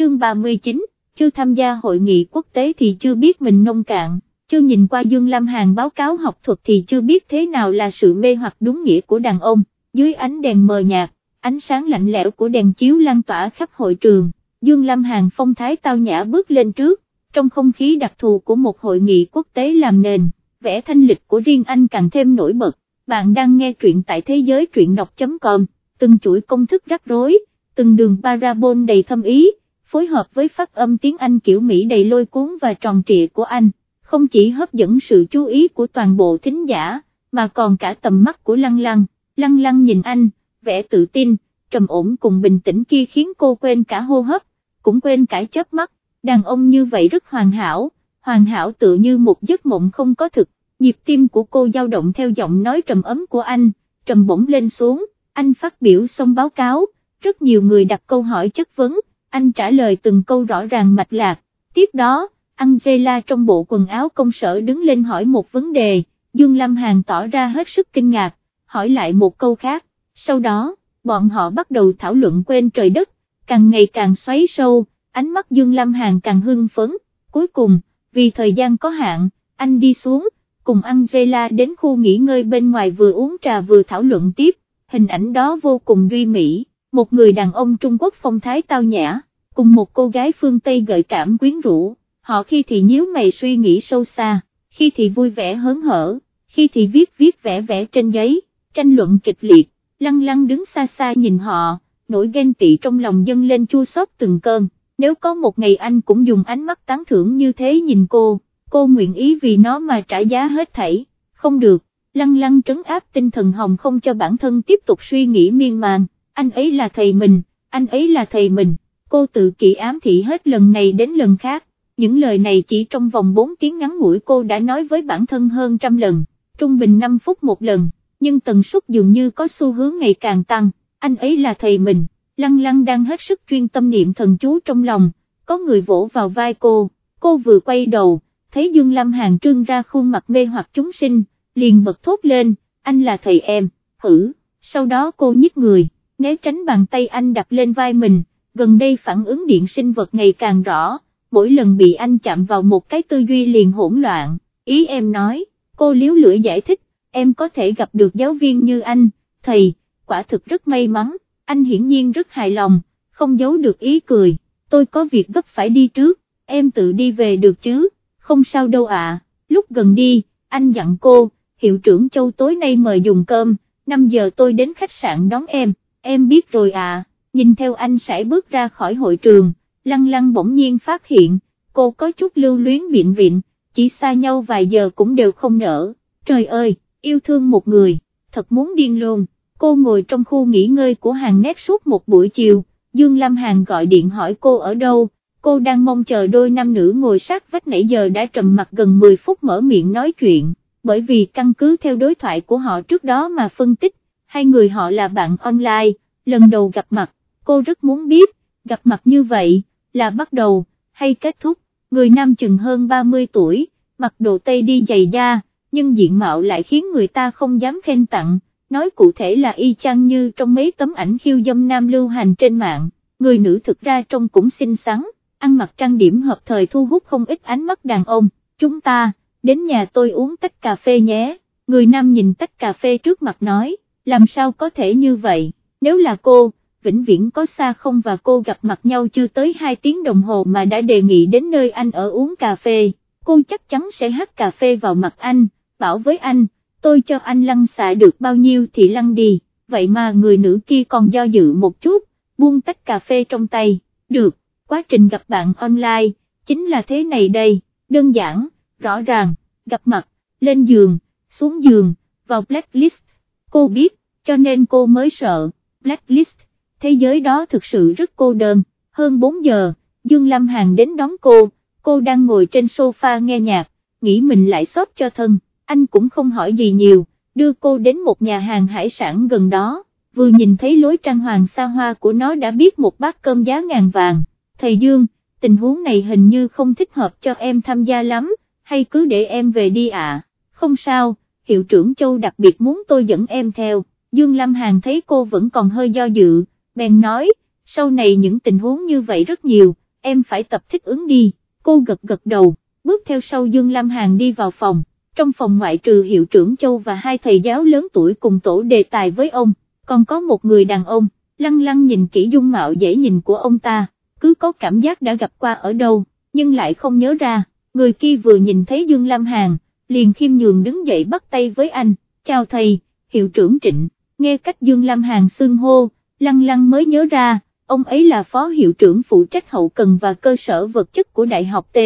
chương 39, chưa tham gia hội nghị quốc tế thì chưa biết mình nông cạn, chưa nhìn qua Dương Lam Hàn báo cáo học thuật thì chưa biết thế nào là sự mê hoặc đúng nghĩa của đàn ông, dưới ánh đèn mờ nhạt, ánh sáng lạnh lẽo của đèn chiếu lan tỏa khắp hội trường, Dương Lam Hàn phong thái tao nhã bước lên trước, trong không khí đặc thù của một hội nghị quốc tế làm nền, vẻ thanh lịch của riêng anh càng thêm nổi bật, bạn đang nghe truyện tại thế giới truyện đọc.com, từng chuỗi công thức rắc rối, từng đường parabol đầy thâm ý, phối hợp với phát âm tiếng Anh kiểu Mỹ đầy lôi cuốn và tròn trịa của anh, không chỉ hấp dẫn sự chú ý của toàn bộ thính giả, mà còn cả tầm mắt của Lăng Lăng, Lăng Lăng nhìn anh, vẻ tự tin, trầm ổn cùng bình tĩnh kia khiến cô quên cả hô hấp, cũng quên cả chớp mắt, đàn ông như vậy rất hoàn hảo, hoàn hảo tự như một giấc mộng không có thực, nhịp tim của cô dao động theo giọng nói trầm ấm của anh, trầm bổng lên xuống, anh phát biểu xong báo cáo, rất nhiều người đặt câu hỏi chất vấn, anh trả lời từng câu rõ ràng mạch lạc, tiếp đó, Angela trong bộ quần áo công sở đứng lên hỏi một vấn đề, Dương Lâm Hàn tỏ ra hết sức kinh ngạc, hỏi lại một câu khác, sau đó, bọn họ bắt đầu thảo luận quên trời đất, càng ngày càng xoáy sâu, ánh mắt Dương Lâm Hàn càng hưng phấn, cuối cùng, vì thời gian có hạn, anh đi xuống, cùng Angela đến khu nghỉ ngơi bên ngoài vừa uống trà vừa thảo luận tiếp, hình ảnh đó vô cùng duy mỹ, một người đàn ông Trung Quốc phong thái tao nhã, cùng một cô gái phương Tây gợi cảm quyến rũ, họ khi thì nhíu mày suy nghĩ sâu xa, khi thì vui vẻ hớn hở, khi thì viết viết vẽ vẽ trên giấy, tranh luận kịch liệt, lăng lăng đứng xa xa nhìn họ, nỗi ghen tị trong lòng dâng lên chua xót từng cơn, nếu có một ngày anh cũng dùng ánh mắt tán thưởng như thế nhìn cô, cô nguyện ý vì nó mà trả giá hết thảy, không được, lăng lăng trấn áp tinh thần hồng không cho bản thân tiếp tục suy nghĩ miên man, anh ấy là thầy mình, anh ấy là thầy mình, cô tự kỷ ám thị hết lần này đến lần khác, những lời này chỉ trong vòng 4 tiếng ngắn ngủi cô đã nói với bản thân hơn trăm lần, trung bình 5 phút một lần, nhưng tần suất dường như có xu hướng ngày càng tăng, anh ấy là thầy mình, lăng lăng đang hết sức chuyên tâm niệm thần chú trong lòng, có người vỗ vào vai cô, cô vừa quay đầu, thấy Dương Lâm Hàng trương ra khuôn mặt mê hoặc chúng sinh, liền bật thốt lên, anh là thầy em, hử, sau đó cô nhích người, né tránh bàn tay anh đặt lên vai mình, gần đây phản ứng điện sinh vật ngày càng rõ, mỗi lần bị anh chạm vào một cái tư duy liền hỗn loạn, ý em nói, cô liếu lưỡi giải thích, em có thể gặp được giáo viên như anh, thầy, quả thực rất may mắn, anh hiển nhiên rất hài lòng, không giấu được ý cười, tôi có việc gấp phải đi trước, em tự đi về được chứ, không sao đâu ạ, lúc gần đi, anh dặn cô, hiệu trưởng Châu tối nay mời dùng cơm, 5 giờ tôi đến khách sạn đón em, em biết rồi à, nhìn theo anh sẽ bước ra khỏi hội trường, lăng lăng bỗng nhiên phát hiện, cô có chút lưu luyến biện rịn, chỉ xa nhau vài giờ cũng đều không nở, trời ơi, yêu thương một người, thật muốn điên luôn, cô ngồi trong khu nghỉ ngơi của hàng nét suốt một buổi chiều, Dương Lam Hàn gọi điện hỏi cô ở đâu, cô đang mong chờ đôi nam nữ ngồi sát vách nãy giờ đã trầm mặt gần 10 phút mở miệng nói chuyện, bởi vì căn cứ theo đối thoại của họ trước đó mà phân tích, hai người họ là bạn online, lần đầu gặp mặt, cô rất muốn biết, gặp mặt như vậy, là bắt đầu, hay kết thúc, người nam chừng hơn 30 tuổi, mặc đồ tây đi giày da, nhưng diện mạo lại khiến người ta không dám khen tặng, nói cụ thể là y chang như trong mấy tấm ảnh khiêu dâm nam lưu hành trên mạng, người nữ thực ra trông cũng xinh xắn, ăn mặc trang điểm hợp thời thu hút không ít ánh mắt đàn ông, chúng ta, đến nhà tôi uống tách cà phê nhé, người nam nhìn tách cà phê trước mặt nói, làm sao có thể như vậy, nếu là cô, vĩnh viễn có xa không và cô gặp mặt nhau chưa tới 2 tiếng đồng hồ mà đã đề nghị đến nơi anh ở uống cà phê, cô chắc chắn sẽ hắt cà phê vào mặt anh, bảo với anh, tôi cho anh lăn xạ được bao nhiêu thì lăn đi, vậy mà người nữ kia còn do dự một chút, buông tách cà phê trong tay, được, quá trình gặp bạn online, chính là thế này đây, đơn giản, rõ ràng, gặp mặt, lên giường, xuống giường, vào blacklist, cô biết, cho nên cô mới sợ, blacklist, thế giới đó thực sự rất cô đơn, hơn 4 giờ, Dương Lâm Hàn đến đón cô, cô đang ngồi trên sofa nghe nhạc, nghĩ mình lại sót cho thân, anh cũng không hỏi gì nhiều, đưa cô đến một nhà hàng hải sản gần đó, vừa nhìn thấy lối trang hoàng xa hoa của nó đã biết một bát cơm giá ngàn vàng, thầy Dương, tình huống này hình như không thích hợp cho em tham gia lắm, hay cứ để em về đi ạ, không sao, hiệu trưởng Châu đặc biệt muốn tôi dẫn em theo, Dương Lâm Hàn thấy cô vẫn còn hơi do dự, bèn nói, sau này những tình huống như vậy rất nhiều, em phải tập thích ứng đi, cô gật gật đầu, bước theo sau Dương Lam Hàn đi vào phòng, trong phòng ngoại trừ hiệu trưởng Châu và hai thầy giáo lớn tuổi cùng tổ đề tài với ông, còn có một người đàn ông, lăng lăng nhìn kỹ dung mạo dễ nhìn của ông ta, cứ có cảm giác đã gặp qua ở đâu, nhưng lại không nhớ ra, người kia vừa nhìn thấy Dương Lam Hàn, liền khiêm nhường đứng dậy bắt tay với anh, chào thầy, hiệu trưởng Trịnh, nghe cách Dương Lam Hàn xưng hô, lăng lăng mới nhớ ra, ông ấy là phó hiệu trưởng phụ trách hậu cần và cơ sở vật chất của Đại học T,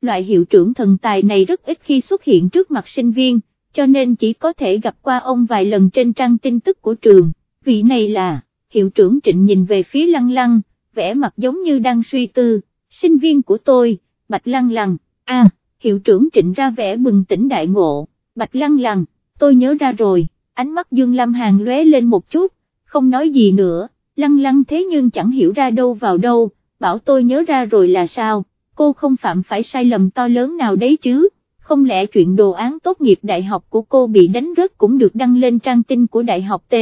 loại hiệu trưởng thần tài này rất ít khi xuất hiện trước mặt sinh viên, cho nên chỉ có thể gặp qua ông vài lần trên trang tin tức của trường, vị này là, hiệu trưởng Trịnh nhìn về phía lăng lăng, vẻ mặt giống như đang suy tư, sinh viên của tôi, Bạch Lăng Lăng, a hiệu trưởng Trịnh ra vẻ bừng tỉnh đại ngộ, Bạch Lăng Lăng, tôi nhớ ra rồi, ánh mắt Dương Lam Hàn lóe lên một chút, không nói gì nữa, Lăng Lăng thế nhưng chẳng hiểu ra đâu vào đâu, bảo tôi nhớ ra rồi là sao, cô không phạm phải sai lầm to lớn nào đấy chứ, không lẽ chuyện đồ án tốt nghiệp đại học của cô bị đánh rớt cũng được đăng lên trang tin của đại học T,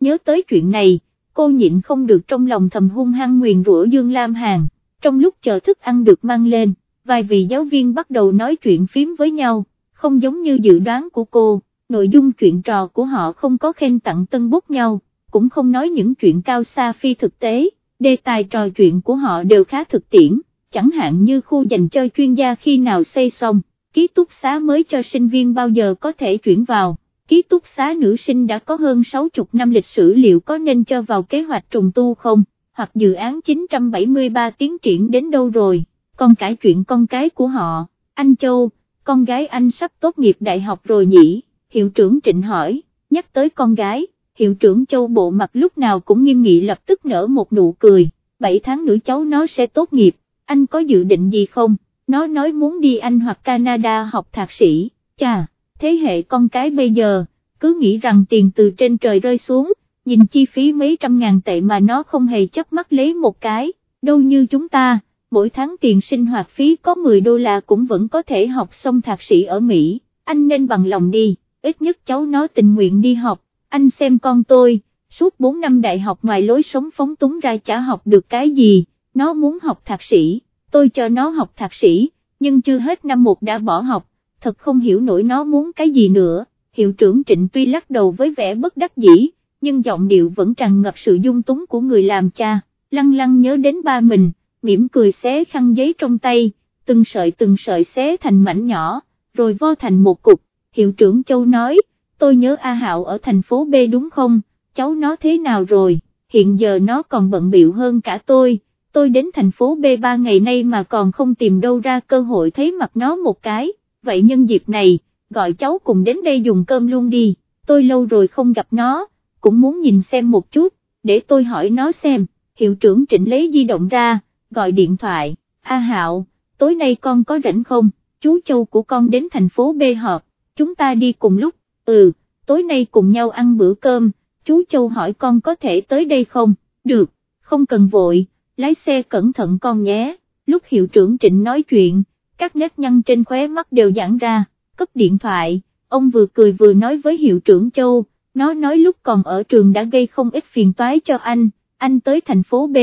nhớ tới chuyện này, cô nhịn không được trong lòng thầm hung hăng nguyền rủa Dương Lam Hàn, trong lúc chờ thức ăn được mang lên, vài vị giáo viên bắt đầu nói chuyện phím với nhau, không giống như dự đoán của cô, nội dung chuyện trò của họ không có khen tặng tân bút nhau, cũng không nói những chuyện cao xa phi thực tế, đề tài trò chuyện của họ đều khá thực tiễn, chẳng hạn như khu dành cho chuyên gia khi nào xây xong, ký túc xá mới cho sinh viên bao giờ có thể chuyển vào ký túc xá nữ sinh đã có hơn 60 năm lịch sử liệu có nên cho vào kế hoạch trùng tu không, hoặc dự án 973 tiến triển đến đâu rồi, con cải chuyện con cái của họ, anh Châu, con gái anh sắp tốt nghiệp đại học rồi nhỉ, hiệu trưởng Trịnh hỏi, nhắc tới con gái, hiệu trưởng Châu bộ mặt lúc nào cũng nghiêm nghị lập tức nở một nụ cười, 7 tháng nữa cháu nó sẽ tốt nghiệp, anh có dự định gì không, nó nói muốn đi Anh hoặc Canada học thạc sĩ, chà thế hệ con cái bây giờ, cứ nghĩ rằng tiền từ trên trời rơi xuống, nhìn chi phí mấy trăm ngàn tệ mà nó không hề chấp mắt lấy một cái, đâu như chúng ta, mỗi tháng tiền sinh hoạt phí có 10 đô la cũng vẫn có thể học xong thạc sĩ ở Mỹ, anh nên bằng lòng đi, ít nhất cháu nó tình nguyện đi học, anh xem con tôi, suốt 4 năm đại học ngoài lối sống phóng túng ra chả học được cái gì, nó muốn học thạc sĩ, tôi cho nó học thạc sĩ, nhưng chưa hết năm một đã bỏ học, thật không hiểu nổi nó muốn cái gì nữa, hiệu trưởng Trịnh tuy lắc đầu với vẻ bất đắc dĩ, nhưng giọng điệu vẫn tràn ngập sự dung túng của người làm cha, lăng lăng nhớ đến ba mình, mỉm cười xé khăn giấy trong tay, từng sợi từng sợi xé thành mảnh nhỏ, rồi vo thành một cục, hiệu trưởng Châu nói, tôi nhớ A Hạo ở thành phố B đúng không, cháu nó thế nào rồi, hiện giờ nó còn bận biệu hơn cả tôi, tôi đến thành phố B ba ngày nay mà còn không tìm đâu ra cơ hội thấy mặt nó một cái. Vậy nhân dịp này, gọi cháu cùng đến đây dùng cơm luôn đi, tôi lâu rồi không gặp nó, cũng muốn nhìn xem một chút, để tôi hỏi nó xem, hiệu trưởng trịnh lấy di động ra, gọi điện thoại, A Hạo, tối nay con có rảnh không, chú Châu của con đến thành phố B họp, chúng ta đi cùng lúc, ừ, tối nay cùng nhau ăn bữa cơm, chú Châu hỏi con có thể tới đây không, được, không cần vội, lái xe cẩn thận con nhé, lúc hiệu trưởng trịnh nói chuyện, các nét nhăn trên khóe mắt đều giãn ra, cấp điện thoại, ông vừa cười vừa nói với hiệu trưởng Châu, nó nói lúc còn ở trường đã gây không ít phiền toái cho anh, anh tới thành phố B,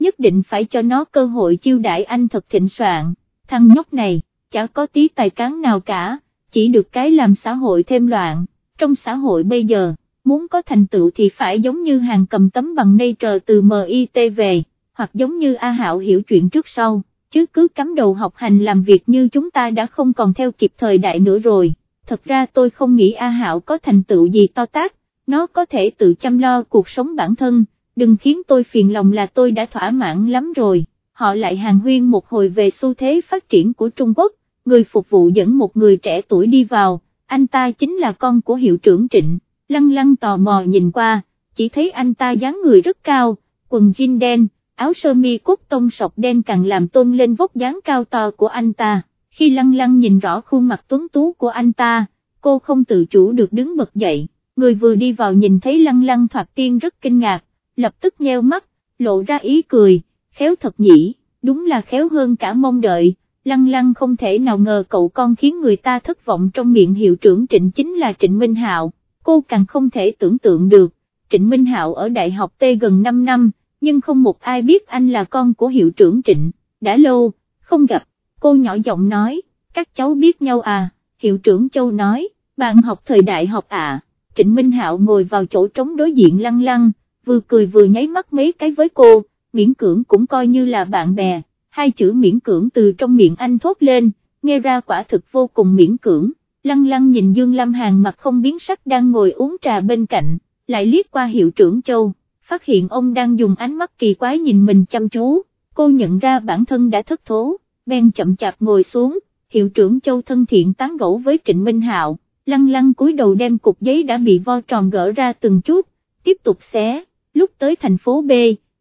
nhất định phải cho nó cơ hội chiêu đãi anh thật thịnh soạn, thằng nhóc này, chả có tí tài cán nào cả, chỉ được cái làm xã hội thêm loạn, trong xã hội bây giờ, muốn có thành tựu thì phải giống như hàng cầm tấm bằng nây trờ từ MIT về, hoặc giống như A Hạo hiểu chuyện trước sau chứ cứ cắm đầu học hành làm việc như chúng ta đã không còn theo kịp thời đại nữa rồi, thật ra tôi không nghĩ A Hạo có thành tựu gì to tác, nó có thể tự chăm lo cuộc sống bản thân, đừng khiến tôi phiền lòng là tôi đã thỏa mãn lắm rồi, họ lại hàng huyên một hồi về xu thế phát triển của Trung Quốc, người phục vụ dẫn một người trẻ tuổi đi vào, anh ta chính là con của hiệu trưởng Trịnh, lăng lăng tò mò nhìn qua, chỉ thấy anh ta dáng người rất cao, quần jean đen, áo sơ mi cốt tông sọc đen càng làm tôn lên vóc dáng cao to của anh ta, khi lăng lăng nhìn rõ khuôn mặt tuấn tú của anh ta, cô không tự chủ được đứng bật dậy, người vừa đi vào nhìn thấy lăng lăng thoạt tiên rất kinh ngạc, lập tức nheo mắt, lộ ra ý cười, khéo thật nhỉ, đúng là khéo hơn cả mong đợi, lăng lăng không thể nào ngờ cậu con khiến người ta thất vọng trong miệng hiệu trưởng Trịnh chính là Trịnh Minh Hạo, cô càng không thể tưởng tượng được, Trịnh Minh Hạo ở Đại học T gần 5 năm, nhưng không một ai biết anh là con của hiệu trưởng Trịnh, đã lâu, không gặp, cô nhỏ giọng nói, các cháu biết nhau à, hiệu trưởng Châu nói, bạn học thời đại học à, Trịnh Minh Hạo ngồi vào chỗ trống đối diện lăng lăng, vừa cười vừa nháy mắt mấy cái với cô, miễn cưỡng cũng coi như là bạn bè, hai chữ miễn cưỡng từ trong miệng anh thốt lên, nghe ra quả thực vô cùng miễn cưỡng, lăng lăng nhìn Dương lam Hàn mặt không biến sắc đang ngồi uống trà bên cạnh, lại liếc qua hiệu trưởng Châu, phát hiện ông đang dùng ánh mắt kỳ quái nhìn mình chăm chú, cô nhận ra bản thân đã thất thố, bèn chậm chạp ngồi xuống, hiệu trưởng Châu thân thiện tán gẫu với Trịnh Minh Hạo, lăng lăng cúi đầu đem cục giấy đã bị vo tròn gỡ ra từng chút, tiếp tục xé, lúc tới thành phố B,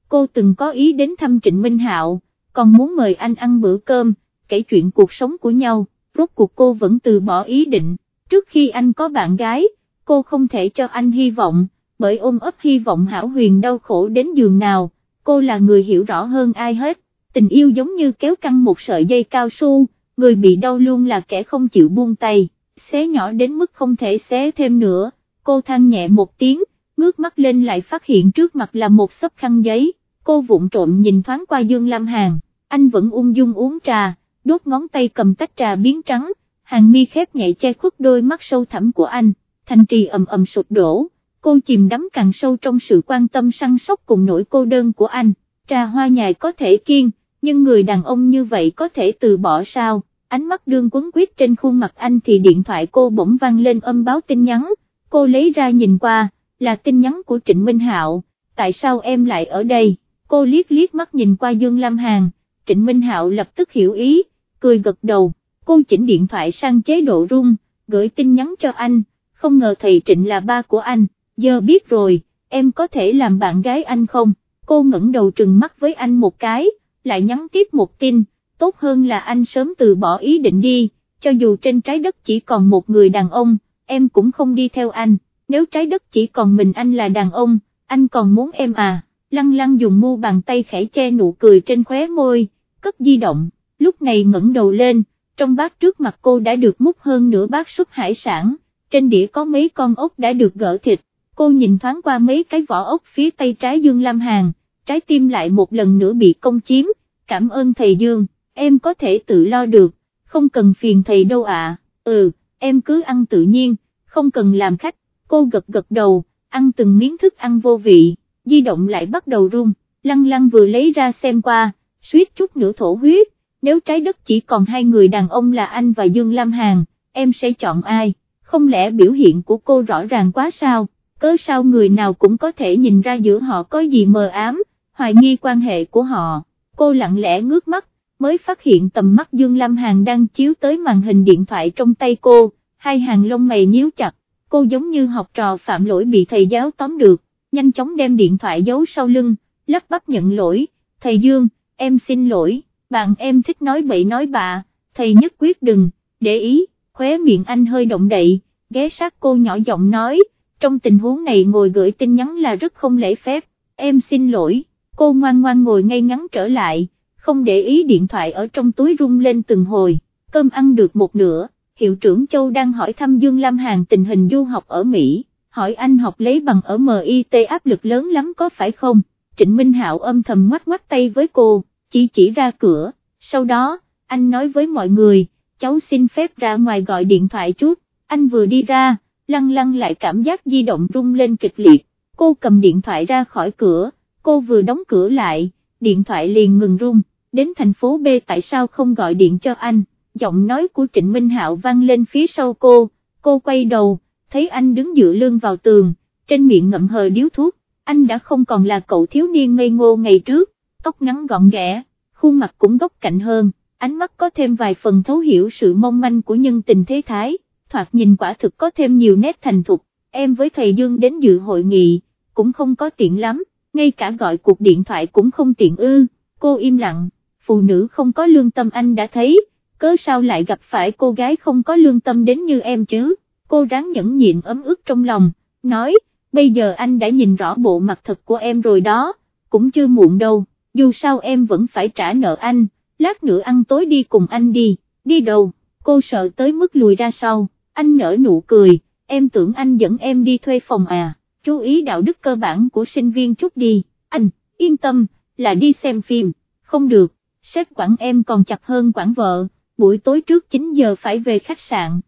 cô từng có ý đến thăm Trịnh Minh Hạo, còn muốn mời anh ăn bữa cơm, kể chuyện cuộc sống của nhau, rốt cuộc cô vẫn từ bỏ ý định, trước khi anh có bạn gái, cô không thể cho anh hy vọng, bởi ôm ấp hy vọng hảo huyền đau khổ đến giường nào, cô là người hiểu rõ hơn ai hết, tình yêu giống như kéo căng một sợi dây cao su, người bị đau luôn là kẻ không chịu buông tay, xé nhỏ đến mức không thể xé thêm nữa, cô than nhẹ một tiếng, ngước mắt lên lại phát hiện trước mặt là một xấp khăn giấy, cô vụng trộm nhìn thoáng qua Dương Lam Hàn, anh vẫn ung dung uống trà, đốt ngón tay cầm tách trà biến trắng, hàng mi khép nhẹ che khuất đôi mắt sâu thẳm của anh, thành trì ầm ầm sụp đổ, cô chìm đắm càng sâu trong sự quan tâm săn sóc cùng nỗi cô đơn của anh, trà hoa nhài có thể kiên, nhưng người đàn ông như vậy có thể từ bỏ sao, ánh mắt đương quấn quýt trên khuôn mặt anh thì điện thoại cô bỗng vang lên âm báo tin nhắn, cô lấy ra nhìn qua, là tin nhắn của Trịnh Minh Hạo, tại sao em lại ở đây, cô liếc liếc mắt nhìn qua Dương Lam Hàn, Trịnh Minh Hạo lập tức hiểu ý, cười gật đầu, cô chỉnh điện thoại sang chế độ rung, gửi tin nhắn cho anh, không ngờ thầy Trịnh là ba của anh, giờ biết rồi, em có thể làm bạn gái anh không, cô ngẩng đầu trừng mắt với anh một cái, lại nhắn tiếp một tin, tốt hơn là anh sớm từ bỏ ý định đi, cho dù trên trái đất chỉ còn một người đàn ông, em cũng không đi theo anh, nếu trái đất chỉ còn mình anh là đàn ông, anh còn muốn em à, lăng lăng dùng mu bàn tay khẽ che nụ cười trên khóe môi, cất di động, lúc này ngẩng đầu lên, trong bát trước mặt cô đã được múc hơn nửa bát súp hải sản, trên đĩa có mấy con ốc đã được gỡ thịt, cô nhìn thoáng qua mấy cái vỏ ốc phía tay trái Dương Lam Hàn, trái tim lại một lần nữa bị công chiếm, cảm ơn thầy Dương, em có thể tự lo được, không cần phiền thầy đâu ạ, ừ, em cứ ăn tự nhiên, không cần làm khách, cô gật gật đầu, ăn từng miếng thức ăn vô vị, di động lại bắt đầu rung, lăng lăng vừa lấy ra xem qua, suýt chút nữa thổ huyết, nếu trái đất chỉ còn hai người đàn ông là anh và Dương Lam Hàn, em sẽ chọn ai, không lẽ biểu hiện của cô rõ ràng quá sao, cớ sao người nào cũng có thể nhìn ra giữa họ có gì mờ ám, hoài nghi quan hệ của họ, cô lặng lẽ ngước mắt, mới phát hiện tầm mắt Dương Lam Hàn đang chiếu tới màn hình điện thoại trong tay cô, hai hàng lông mày nhíu chặt, cô giống như học trò phạm lỗi bị thầy giáo tóm được, nhanh chóng đem điện thoại giấu sau lưng, lắp bắp nhận lỗi, thầy Dương, em xin lỗi, bạn em thích nói bậy nói bạ, thầy nhất quyết đừng, để ý, khóe miệng anh hơi động đậy, ghé sát cô nhỏ giọng nói, trong tình huống này ngồi gửi tin nhắn là rất không lễ phép, em xin lỗi, cô ngoan ngoan ngồi ngay ngắn trở lại, không để ý điện thoại ở trong túi rung lên từng hồi, cơm ăn được một nửa, hiệu trưởng Châu đang hỏi thăm Dương Lam Hàn tình hình du học ở Mỹ, hỏi anh học lấy bằng ở MIT áp lực lớn lắm có phải không, Trịnh Minh Hạo âm thầm ngoắt ngoắt tay với cô, chỉ chỉ ra cửa, sau đó, anh nói với mọi người, cháu xin phép ra ngoài gọi điện thoại chút, anh vừa đi ra, lăng lăng lại cảm giác di động rung lên kịch liệt, cô cầm điện thoại ra khỏi cửa, cô vừa đóng cửa lại, điện thoại liền ngừng rung, đến thành phố B tại sao không gọi điện cho anh, giọng nói của Trịnh Minh Hạo vang lên phía sau cô, cô quay đầu, thấy anh đứng dựa lưng vào tường, trên miệng ngậm hờ điếu thuốc, anh đã không còn là cậu thiếu niên ngây ngô ngày trước, tóc ngắn gọn ghẽ, khuôn mặt cũng góc cạnh hơn, ánh mắt có thêm vài phần thấu hiểu sự mong manh của nhân tình thế thái, thoạt nhìn quả thực có thêm nhiều nét thành thục, em với thầy Dương đến dự hội nghị, cũng không có tiện lắm, ngay cả gọi cuộc điện thoại cũng không tiện ư, cô im lặng, phụ nữ không có lương tâm anh đã thấy, cớ sao lại gặp phải cô gái không có lương tâm đến như em chứ, cô ráng nhẫn nhịn ấm ức trong lòng, nói, bây giờ anh đã nhìn rõ bộ mặt thật của em rồi đó, cũng chưa muộn đâu, dù sao em vẫn phải trả nợ anh, lát nữa ăn tối đi cùng anh đi, đi đâu, cô sợ tới mức lùi ra sau, anh nở nụ cười, em tưởng anh dẫn em đi thuê phòng à, chú ý đạo đức cơ bản của sinh viên chút đi, anh, yên tâm, là đi xem phim, không được, sếp quản em còn chặt hơn quản vợ, buổi tối trước 9 giờ phải về khách sạn.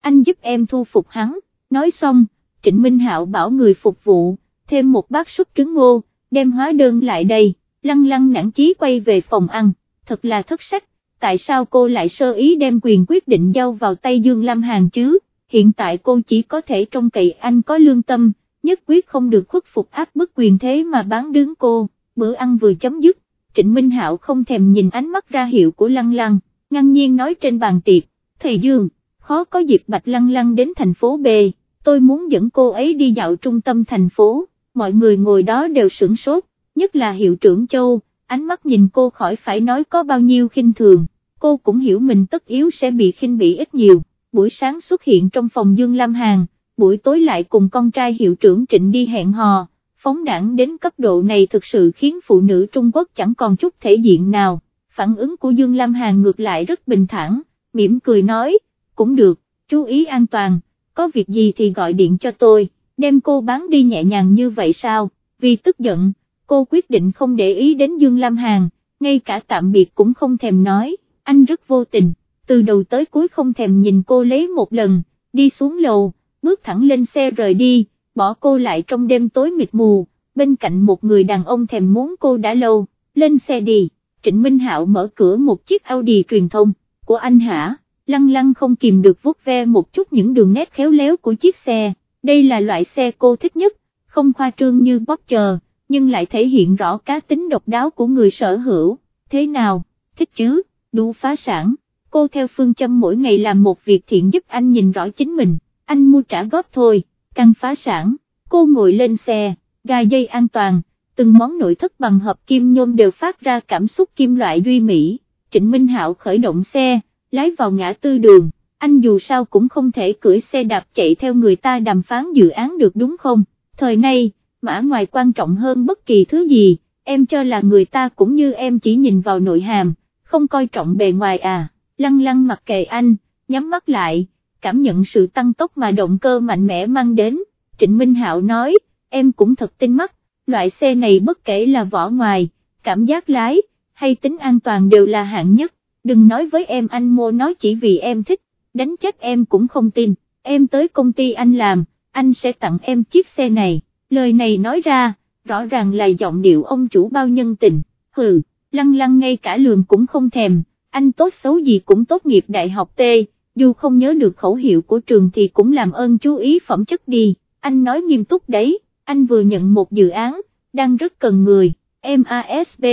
Anh giúp em thu phục hắn, nói xong, Trịnh Minh Hạo bảo người phục vụ, thêm một bát súp trứng ngô, đem hóa đơn lại đây, lăng lăng nản chí quay về phòng ăn, thật là thất sách, tại sao cô lại sơ ý đem quyền quyết định giao vào tay Dương Lam Hàn chứ, hiện tại cô chỉ có thể trông cậy anh có lương tâm, nhất quyết không được khuất phục áp bức quyền thế mà bán đứng cô, bữa ăn vừa chấm dứt, Trịnh Minh Hạo không thèm nhìn ánh mắt ra hiệu của Lăng Lăng, ngang nhiên nói trên bàn tiệc, thầy Dương, khó có dịp Bạch Lăng Lăng đến thành phố B, tôi muốn dẫn cô ấy đi dạo trung tâm thành phố, mọi người ngồi đó đều sửng sốt, nhất là hiệu trưởng Châu, ánh mắt nhìn cô khỏi phải nói có bao nhiêu khinh thường, cô cũng hiểu mình tất yếu sẽ bị khinh bị ít nhiều, buổi sáng xuất hiện trong phòng Dương Lam Hàn, buổi tối lại cùng con trai hiệu trưởng Trịnh đi hẹn hò, phóng đảng đến cấp độ này thực sự khiến phụ nữ Trung Quốc chẳng còn chút thể diện nào, phản ứng của Dương Lam Hàn ngược lại rất bình thản, mỉm cười nói, cũng được, chú ý an toàn, có việc gì thì gọi điện cho tôi, đem cô bán đi nhẹ nhàng như vậy sao, vì tức giận, cô quyết định không để ý đến Dương Lam Hàn, ngay cả tạm biệt cũng không thèm nói, anh rất vô tình, từ đầu tới cuối không thèm nhìn cô lấy một lần, đi xuống lầu, bước thẳng lên xe rời đi, bỏ cô lại trong đêm tối mịt mù, bên cạnh một người đàn ông thèm muốn cô đã lâu, lên xe đi, Trịnh Minh Hạo mở cửa một chiếc Audi truyền thông, của anh hả, lăng lăng không kìm được vuốt ve một chút những đường nét khéo léo của chiếc xe, đây là loại xe cô thích nhất, không khoa trương như Boxer, chờ, nhưng lại thể hiện rõ cá tính độc đáo của người sở hữu, thế nào, thích chứ, đủ phá sản, cô theo phương châm mỗi ngày làm một việc thiện giúp anh nhìn rõ chính mình, anh mua trả góp thôi, căn phá sản, cô ngồi lên xe, gài dây an toàn, từng món nội thất bằng hợp kim nhôm đều phát ra cảm xúc kim loại duy mỹ, Trịnh Minh Hạo khởi động xe, lái vào ngã tư đường, anh dù sao cũng không thể cưỡi xe đạp chạy theo người ta đàm phán dự án được đúng không, thời nay, mã ngoài quan trọng hơn bất kỳ thứ gì, em cho là người ta cũng như em chỉ nhìn vào nội hàm, không coi trọng bề ngoài à, lăng lăng mặc kệ anh, nhắm mắt lại, cảm nhận sự tăng tốc mà động cơ mạnh mẽ mang đến, Trịnh Minh Hạo nói, em cũng thật tinh mắt, loại xe này bất kể là vỏ ngoài, cảm giác lái, hay tính an toàn đều là hạng nhất, đừng nói với em anh mua nói chỉ vì em thích, đánh chết em cũng không tin, em tới công ty anh làm, anh sẽ tặng em chiếc xe này, lời này nói ra, rõ ràng là giọng điệu ông chủ bao nhân tình, hừ, lăng lăng ngay cả lường cũng không thèm, anh tốt xấu gì cũng tốt nghiệp đại học T, dù không nhớ được khẩu hiệu của trường thì cũng làm ơn chú ý phẩm chất đi, anh nói nghiêm túc đấy, anh vừa nhận một dự án, đang rất cần người, MASB,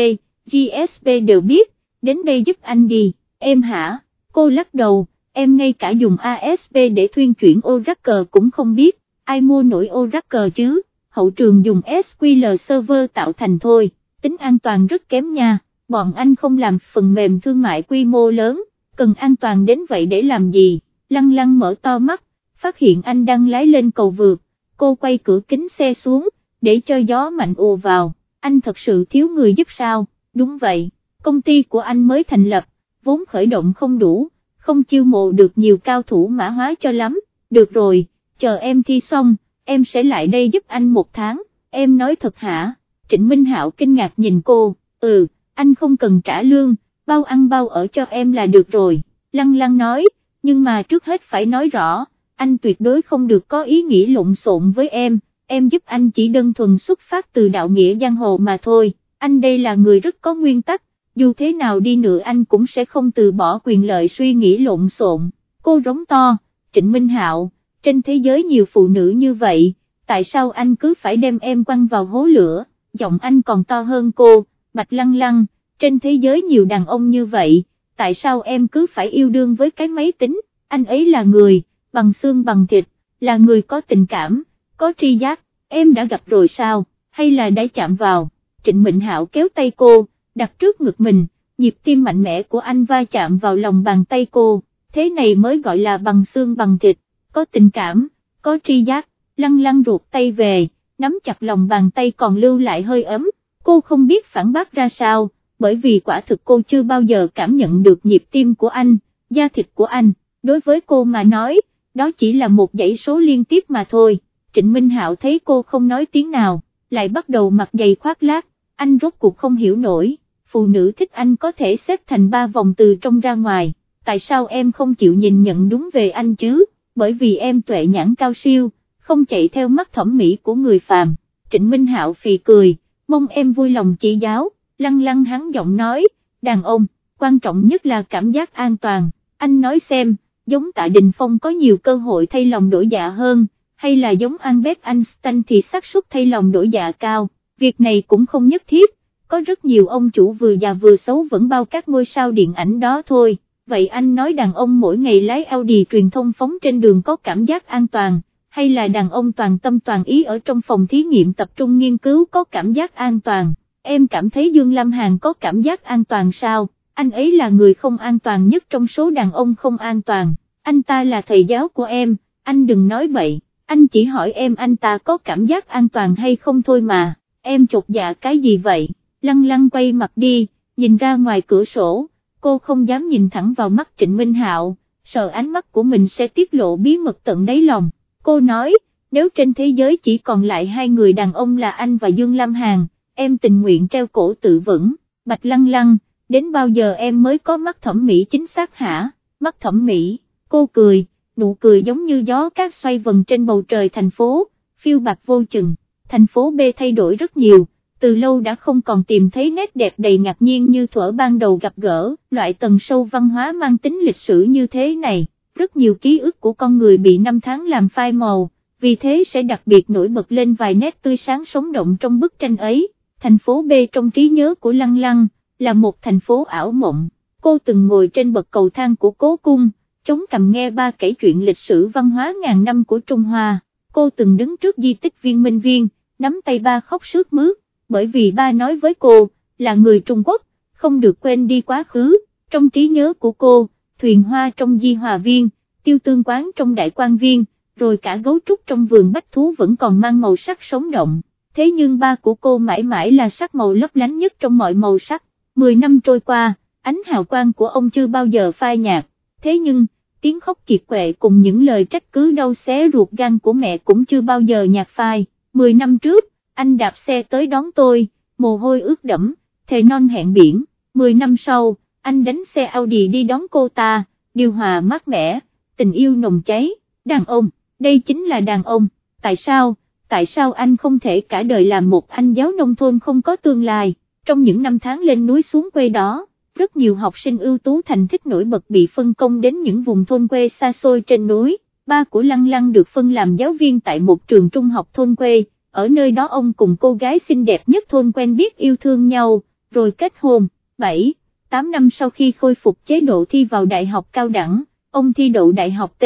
GSB đều biết, đến đây giúp anh đi, em hả, cô lắc đầu, em ngay cả dùng ASB để thuyên chuyển Oracle cũng không biết, ai mua nổi Oracle chứ, hậu trường dùng SQL Server tạo thành thôi, tính an toàn rất kém nha, bọn anh không làm phần mềm thương mại quy mô lớn, cần an toàn đến vậy để làm gì, lăng lăng mở to mắt, phát hiện anh đang lái lên cầu vượt, cô quay cửa kính xe xuống, để cho gió mạnh ùa vào, anh thật sự thiếu người giúp sao, đúng vậy, công ty của anh mới thành lập, vốn khởi động không đủ, không chiêu mộ được nhiều cao thủ mã hóa cho lắm, được rồi, chờ em thi xong, em sẽ lại đây giúp anh một tháng, em nói thật hả, Trịnh Minh Hạo kinh ngạc nhìn cô, ừ, anh không cần trả lương, bao ăn bao ở cho em là được rồi, lăng lăng nói, nhưng mà trước hết phải nói rõ, anh tuyệt đối không được có ý nghĩ lộn xộn với em, em giúp anh chỉ đơn thuần xuất phát từ đạo nghĩa giang hồ mà thôi, anh đây là người rất có nguyên tắc, dù thế nào đi nữa anh cũng sẽ không từ bỏ quyền lợi suy nghĩ lộn xộn, cô rống to, Trịnh Minh Hạo, trên thế giới nhiều phụ nữ như vậy, tại sao anh cứ phải đem em quăng vào hố lửa, giọng anh còn to hơn cô, bạch lăng lăng, trên thế giới nhiều đàn ông như vậy, tại sao em cứ phải yêu đương với cái máy tính, anh ấy là người, bằng xương bằng thịt, là người có tình cảm, có tri giác, em đã gặp rồi sao, hay là đã chạm vào, Trịnh Mịnh Hạo kéo tay cô, đặt trước ngực mình, nhịp tim mạnh mẽ của anh va chạm vào lòng bàn tay cô, thế này mới gọi là bằng xương bằng thịt, có tình cảm, có tri giác, lăng lăng ruột tay về, nắm chặt lòng bàn tay còn lưu lại hơi ấm, cô không biết phản bác ra sao, bởi vì quả thực cô chưa bao giờ cảm nhận được nhịp tim của anh, da thịt của anh, đối với cô mà nói, đó chỉ là một dãy số liên tiếp mà thôi, Trịnh Minh Hạo thấy cô không nói tiếng nào, lại bắt đầu mặc giày khoác lác, anh rốt cuộc không hiểu nổi, phụ nữ thích anh có thể xếp thành ba vòng từ trong ra ngoài, tại sao em không chịu nhìn nhận đúng về anh chứ, bởi vì em tuệ nhãn cao siêu, không chạy theo mắt thẩm mỹ của người phàm, Trịnh Minh Hạo phì cười, mong em vui lòng chỉ giáo, lăng lăng hắn giọng nói, đàn ông, quan trọng nhất là cảm giác an toàn, anh nói xem, giống tạ Đình Phong có nhiều cơ hội thay lòng đổi dạ hơn, hay là giống Albert Einstein thì xác suất thay lòng đổi dạ cao, việc này cũng không nhất thiết, có rất nhiều ông chủ vừa già vừa xấu vẫn bao các ngôi sao điện ảnh đó thôi, vậy anh nói đàn ông mỗi ngày lái Audi truyền thông phóng trên đường có cảm giác an toàn, hay là đàn ông toàn tâm toàn ý ở trong phòng thí nghiệm tập trung nghiên cứu có cảm giác an toàn, em cảm thấy Dương Lam Hàn có cảm giác an toàn sao, anh ấy là người không an toàn nhất trong số đàn ông không an toàn, anh ta là thầy giáo của em, anh đừng nói bậy, anh chỉ hỏi em anh ta có cảm giác an toàn hay không thôi mà, em chột dạ cái gì vậy, lăng lăng quay mặt đi, nhìn ra ngoài cửa sổ, cô không dám nhìn thẳng vào mắt Trịnh Minh Hạo, sợ ánh mắt của mình sẽ tiết lộ bí mật tận đáy lòng. Cô nói, nếu trên thế giới chỉ còn lại hai người đàn ông là anh và Dương Lam Hàn, em tình nguyện treo cổ tự vững, bạch lăng lăng, đến bao giờ em mới có mắt thẩm mỹ chính xác hả, mắt thẩm mỹ, cô cười, nụ cười giống như gió cát xoay vần trên bầu trời thành phố, phiêu bạc vô chừng, thành phố B thay đổi rất nhiều, từ lâu đã không còn tìm thấy nét đẹp đầy ngạc nhiên như thuở ban đầu gặp gỡ, loại tầng sâu văn hóa mang tính lịch sử như thế này. Rất nhiều ký ức của con người bị năm tháng làm phai màu, vì thế sẽ đặc biệt nổi bật lên vài nét tươi sáng sống động trong bức tranh ấy. Thành phố B trong trí nhớ của Lăng Lăng, là một thành phố ảo mộng, cô từng ngồi trên bậc cầu thang của cố cung, chống cầm nghe ba kể chuyện lịch sử văn hóa ngàn năm của Trung Hoa, cô từng đứng trước di tích viên minh viên, nắm tay ba khóc sướt mướt, bởi vì ba nói với cô, là người Trung Quốc, không được quên đi quá khứ, trong trí nhớ của cô, thuyền hoa trong di hòa viên, tiêu tương quán trong đại quan viên, rồi cả gấu trúc trong vườn bách thú vẫn còn mang màu sắc sống động, thế nhưng ba của cô mãi mãi là sắc màu lấp lánh nhất trong mọi màu sắc, 10 năm trôi qua, ánh hào quang của ông chưa bao giờ phai nhạt, thế nhưng, tiếng khóc kiệt quệ cùng những lời trách cứ đau xé ruột gan của mẹ cũng chưa bao giờ nhạt phai, 10 năm trước, anh đạp xe tới đón tôi, mồ hôi ướt đẫm, thề non hẹn biển, 10 năm sau, anh đánh xe Audi đi đón cô ta, điều hòa mát mẻ, tình yêu nồng cháy, đàn ông, đây chính là đàn ông, tại sao, tại sao anh không thể cả đời làm một anh giáo nông thôn không có tương lai, trong những năm tháng lên núi xuống quê đó, rất nhiều học sinh ưu tú thành tích nổi bật bị phân công đến những vùng thôn quê xa xôi trên núi, ba của Lăng Lăng được phân làm giáo viên tại một trường trung học thôn quê, ở nơi đó ông cùng cô gái xinh đẹp nhất thôn quen biết yêu thương nhau, rồi kết hôn, 7. 8 năm sau khi khôi phục chế độ thi vào đại học cao đẳng, ông thi đậu đại học T,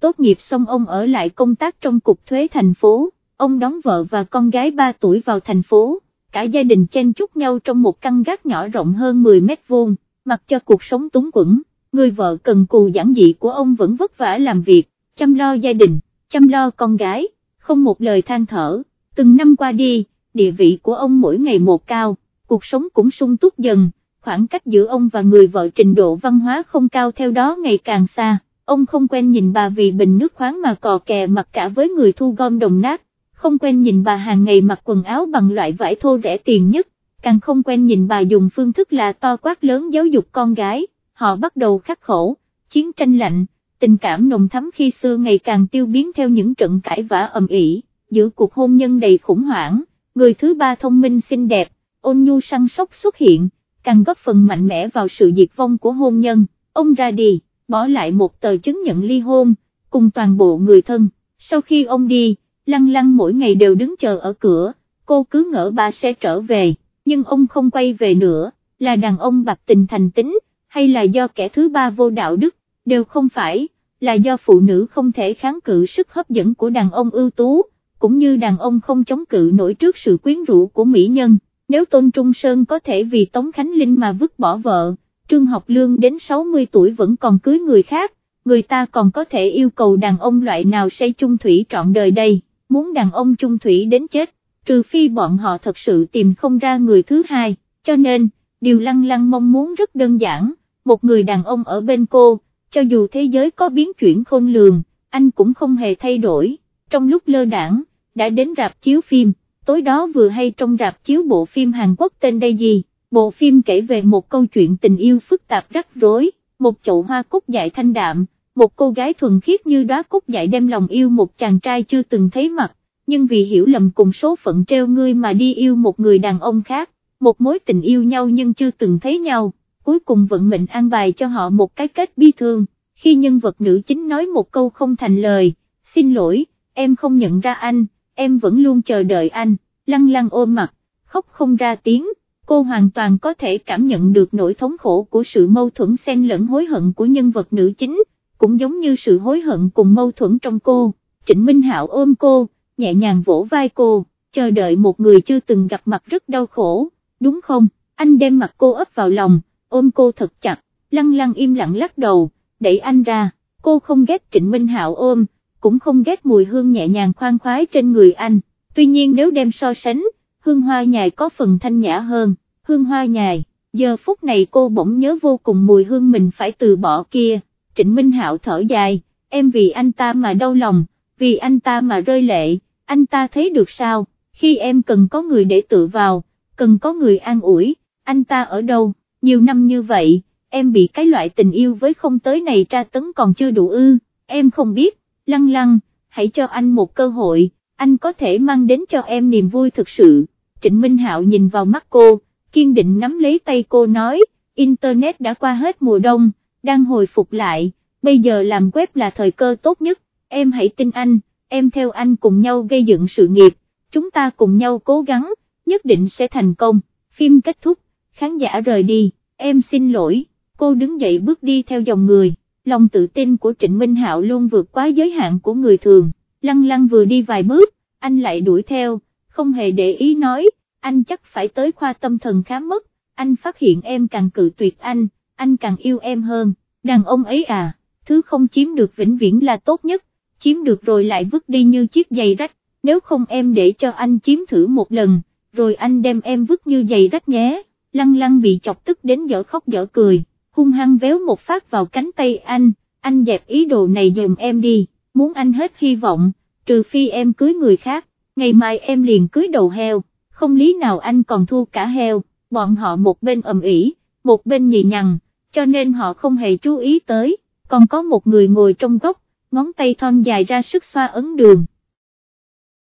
tốt nghiệp xong ông ở lại công tác trong cục thuế thành phố, ông đón vợ và con gái 3 tuổi vào thành phố, cả gia đình chen chúc nhau trong một căn gác nhỏ rộng hơn 10 mét vuông, mặc cho cuộc sống túng quẫn, người vợ cần cù giản dị của ông vẫn vất vả làm việc, chăm lo gia đình, chăm lo con gái, không một lời than thở, từng năm qua đi, địa vị của ông mỗi ngày một cao, cuộc sống cũng sung túc dần. Khoảng cách giữa ông và người vợ trình độ văn hóa không cao theo đó ngày càng xa, ông không quen nhìn bà vì bình nước khoáng mà cò kè mặt cả với người thu gom đồng nát, không quen nhìn bà hàng ngày mặc quần áo bằng loại vải thô rẻ tiền nhất, càng không quen nhìn bà dùng phương thức là to quát lớn giáo dục con gái, họ bắt đầu khắc khổ, chiến tranh lạnh, tình cảm nồng thắm khi xưa ngày càng tiêu biến theo những trận cãi vã ầm ĩ, giữa cuộc hôn nhân đầy khủng hoảng, người thứ ba thông minh xinh đẹp, ôn nhu săn sóc xuất hiện càng góp phần mạnh mẽ vào sự diệt vong của hôn nhân, ông ra đi, bỏ lại một tờ chứng nhận ly hôn, cùng toàn bộ người thân, sau khi ông đi, lăng lăng mỗi ngày đều đứng chờ ở cửa, cô cứ ngỡ bà sẽ trở về, nhưng ông không quay về nữa, là đàn ông bạc tình thành tính, hay là do kẻ thứ ba vô đạo đức, đều không phải, là do phụ nữ không thể kháng cự sức hấp dẫn của đàn ông ưu tú, cũng như đàn ông không chống cự nổi trước sự quyến rũ của mỹ nhân. Nếu Tôn Trung Sơn có thể vì Tống Khánh Linh mà vứt bỏ vợ, Trương Học Lương đến 60 tuổi vẫn còn cưới người khác, người ta còn có thể yêu cầu đàn ông loại nào say chung thủy trọn đời đây, muốn đàn ông chung thủy đến chết, trừ phi bọn họ thật sự tìm không ra người thứ hai, cho nên, điều lăng lăng mong muốn rất đơn giản, một người đàn ông ở bên cô, cho dù thế giới có biến chuyển khôn lường, anh cũng không hề thay đổi, trong lúc lơ đảng, đã đến rạp chiếu phim tối đó vừa hay trong rạp chiếu bộ phim Hàn Quốc tên đây gì, bộ phim kể về một câu chuyện tình yêu phức tạp rắc rối, một chậu hoa cúc dại thanh đạm, một cô gái thuần khiết như đóa cúc dại đem lòng yêu một chàng trai chưa từng thấy mặt, nhưng vì hiểu lầm cùng số phận treo ngươi mà đi yêu một người đàn ông khác, một mối tình yêu nhau nhưng chưa từng thấy nhau, cuối cùng vận mệnh an bài cho họ một cái kết bi thương, khi nhân vật nữ chính nói một câu không thành lời, xin lỗi, em không nhận ra anh, em vẫn luôn chờ đợi anh, lăng lăng ôm mặt, khóc không ra tiếng, cô hoàn toàn có thể cảm nhận được nỗi thống khổ của sự mâu thuẫn xen lẫn hối hận của nhân vật nữ chính, cũng giống như sự hối hận cùng mâu thuẫn trong cô, Trịnh Minh Hạo ôm cô, nhẹ nhàng vỗ vai cô, chờ đợi một người chưa từng gặp mặt rất đau khổ, đúng không, anh đem mặt cô ấp vào lòng, ôm cô thật chặt, lăng lăng im lặng lắc đầu, đẩy anh ra, cô không ghét Trịnh Minh Hạo ôm, cũng không ghét mùi hương nhẹ nhàng khoan khoái trên người anh, tuy nhiên nếu đem so sánh, hương hoa nhài có phần thanh nhã hơn, hương hoa nhài, giờ phút này cô bỗng nhớ vô cùng mùi hương mình phải từ bỏ kia, Trịnh Minh Hạo thở dài, em vì anh ta mà đau lòng, vì anh ta mà rơi lệ, anh ta thấy được sao, khi em cần có người để tự vào, cần có người an ủi, anh ta ở đâu, nhiều năm như vậy, em bị cái loại tình yêu với không tới này tra tấn còn chưa đủ ư, em không biết, lăng lăng, hãy cho anh một cơ hội, anh có thể mang đến cho em niềm vui thực sự, Trịnh Minh Hạo nhìn vào mắt cô, kiên định nắm lấy tay cô nói, Internet đã qua hết mùa đông, đang hồi phục lại, bây giờ làm web là thời cơ tốt nhất, em hãy tin anh, em theo anh cùng nhau gây dựng sự nghiệp, chúng ta cùng nhau cố gắng, nhất định sẽ thành công, phim kết thúc, khán giả rời đi, em xin lỗi, cô đứng dậy bước đi theo dòng người, lòng tự tin của Trịnh Minh Hạo luôn vượt quá giới hạn của người thường, lăng lăng vừa đi vài bước, anh lại đuổi theo, không hề để ý nói, anh chắc phải tới khoa tâm thần khám mất, anh phát hiện em càng cự tuyệt anh, anh càng yêu em hơn, đàn ông ấy à, thứ không chiếm được vĩnh viễn là tốt nhất, chiếm được rồi lại vứt đi như chiếc giày rách, nếu không em để cho anh chiếm thử một lần, rồi anh đem em vứt như giày rách nhé, lăng lăng bị chọc tức đến dở khóc dở cười, hung hăng véo một phát vào cánh tay anh, anh dẹp ý đồ này dùm em đi, muốn anh hết hy vọng, trừ phi em cưới người khác, ngày mai em liền cưới đầu heo, không lý nào anh còn thua cả heo, bọn họ một bên ầm ĩ, một bên nhì nhằng cho nên họ không hề chú ý tới, còn có một người ngồi trong góc, ngón tay thon dài ra sức xoa ấn đường.